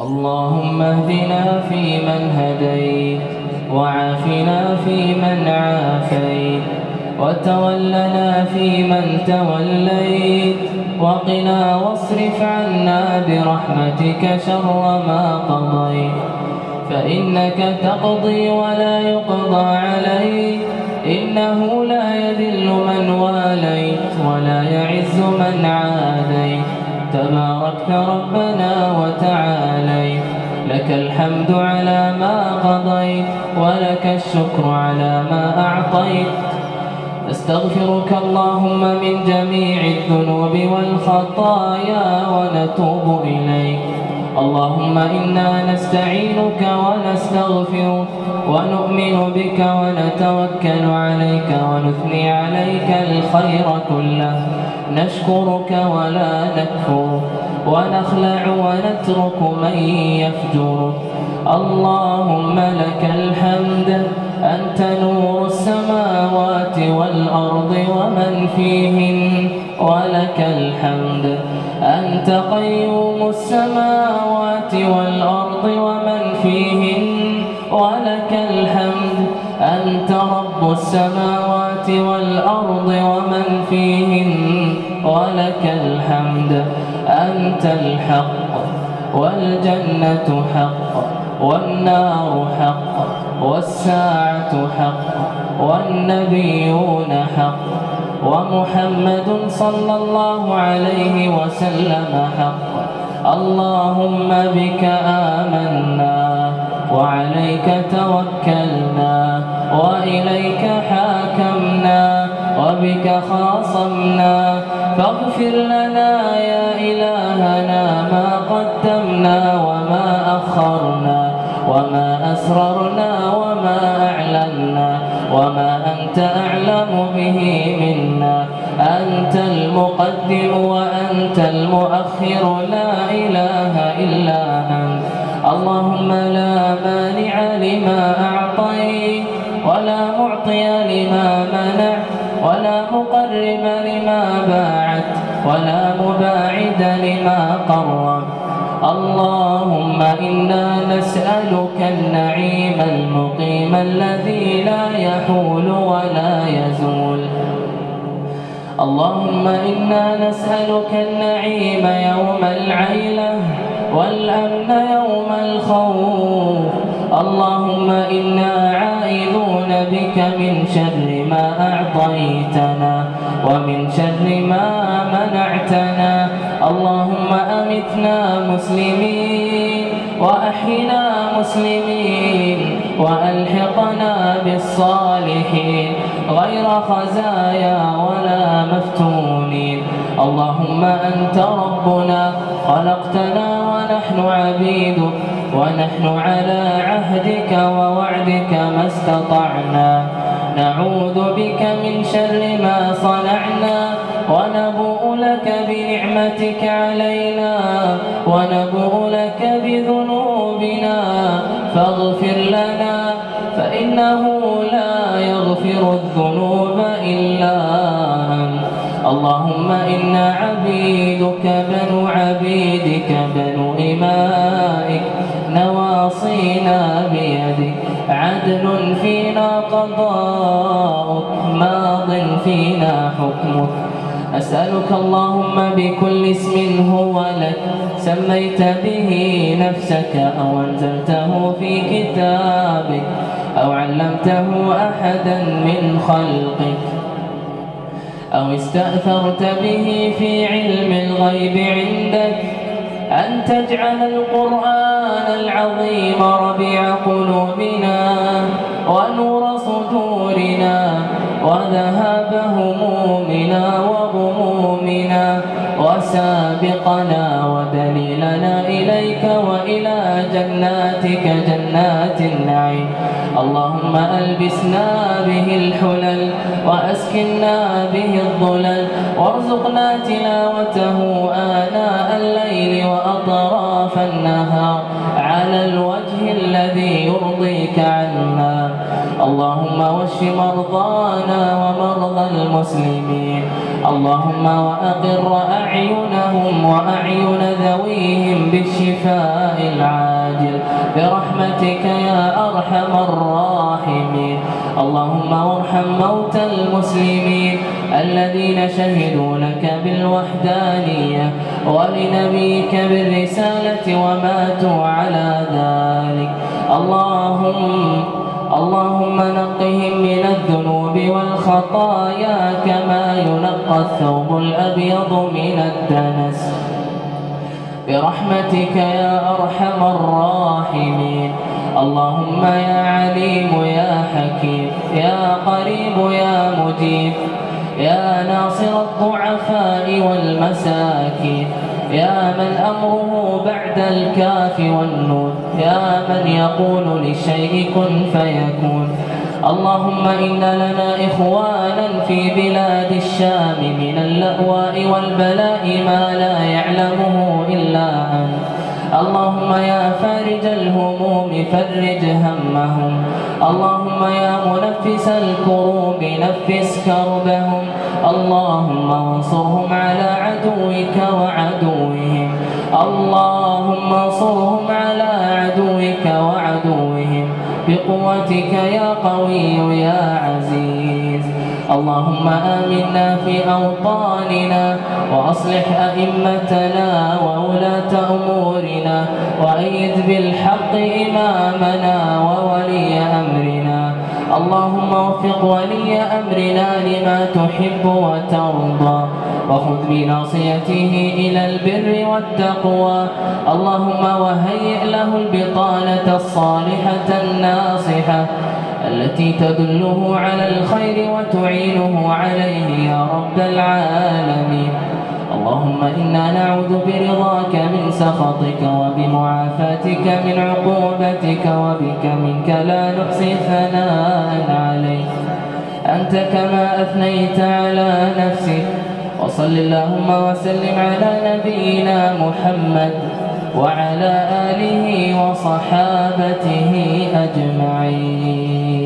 اللهم اهدنا فيمن هديت وعافنا فيمن عافيت وتولنا فيمن توليت وقنا واصرف عنا برحمتك شر ما قضيت فإنك تقضي ولا يقضى عليك إنه لا يذل من واليت ولا يعز من عاديت تباركت ربنا وتعاليت لك الحمد على ما قضيت ولك الشكر على ما أعطيت. نستغفرك اللهم من جميع الذنوب والخطايا ونتوب إليك. اللهم إنا نستعينك ونستغفرك ونؤمن بك ونتوكل عليك ونثني عليك الخير كله. نشكرك ولا نكفر ونخلع ونترك من يفجر. اللهم لك الحمد أنت نور السماوات والأرض ومن فيهن. ولك الحمد أنت قيوم السماوات والأرض ومن فيهن. ولك الحمد أنت رب السماوات والأرض ومن الحمد أنت الحق والجنة حق والنار حق والساعة حق والنبيون حق ومحمد صلى الله عليه وسلم حق. اللهم بك آمنا وعليك توكلنا وإليك حاكمنا وبك خاصمنا فاغفر لنا يا إلهنا ما قدمنا وما أخرنا وما أسررنا وما أعلنا وما أنت أعلم به منا. أنت المقدم وأنت المؤخر لا إله إلا أنت. اللهم لا مانع لما أعطيت ولا معطي لما ولا مباعد لما قرب اللهم إنا نسألك النعيم المقيم الذي لا يحول ولا يزول. اللهم إنا نسألك النعيم يوم العيلة والأمن يوم الخوف. اللهم إنا عائذون بك من شر ما أعطيتنا. ومن شر ما منعتنا. اللهم أمتنا مسلمين وأحينا مسلمين وألحقنا بالصالحين غير خزايا ولا مفتونين. اللهم أنت ربنا خلقتنا ونحن عبيدك ونحن على عهدك ووعدك ما استطعنا. نعوذ بك من شر ما صنعنا ونبوء لك بنعمتك علينا ونبوء لك بذنوبنا فاغفر لنا فإنه لا يغفر الذنوب إلا أنت. اللهم إنا عبيدك بنو عبيدك بنو إمائك نواصينا بيدك. عدل فينا قضاءك ماض فينا حكمك. أسألك اللهم بكل اسم هو لك سميت به نفسك أو أنزلته في كتابك أو علمته أحدا من خلقك. أو استأثرت به في علم الغيب عندك أن تجعل القرآن العظيم ربيع قلوبنا ونور صدورنا وذهاب همومنا وغمومنا وسابقنا ودليلنا إليك وإلى جناتك جنات النعيم. اللهم ألبسنا به الحلل وأسكنا به الظلل وارزقنا تلاوته الليل وأطراف النهار على الوجه الذي يرضيك عنا. اللهم واشف مرضانا ومرضى المسلمين. اللهم وأقر أعينهم وأعين ذويهم بالشفاء العاجل. برحمتك يا أرحم الراحمين. اللهم وارحم موتى المسلمين الذين شهدوا لك بالوحدانية. ولنبيك بالرسالة وماتوا على ذلك. اللهم اللهم نقهم من الذنوب والخطايا كما ينقى الثوب الأبيض من الدنس. برحمتك يا أرحم الراحمين. اللهم يا عليم يا حكيم. يا قريب يا مجيب. يا ناصر الضعفاء والمساكين يا من أمره بعد الكاف والنون يا من يقول للشيء كن فيكون. اللهم إن لنا إخوانا في بلاد الشام من اللأواء والبلاء ما لا يعلمه إلا أنت. اللهم يا فارج الهموم فرج همهم. اللهم يا منفس الكروب نفس كربهم. اللهم انصرهم على عدوك وعدوهم. اللهم انصرهم على عدوك وعدوهم. بقوتك يا قوي يا عزيز. اللهم آمنا في أوطاننا وأصلح أئمتنا وولاة أمورنا وأيد بالحق إمامنا وولي أمرنا. اللهم وفق ولي أمرنا لما تحب وترضى. وخذ بناصيته إلى البر والتقوى. اللهم وهيئ له البطانة الصالحة الناصحة. التي تدله على الخير وتعينه عليه يا رب العالمين. اللهم إنا نعوذ برضاك من سخطك وبمعافاتك من عقوبتك وبك منك لا نحصي ثناء عليك. أنت كما أثنيت على نفسك. وصل اللهم وسلم على نبينا محمد وعلى آله وصحابته أجمعين.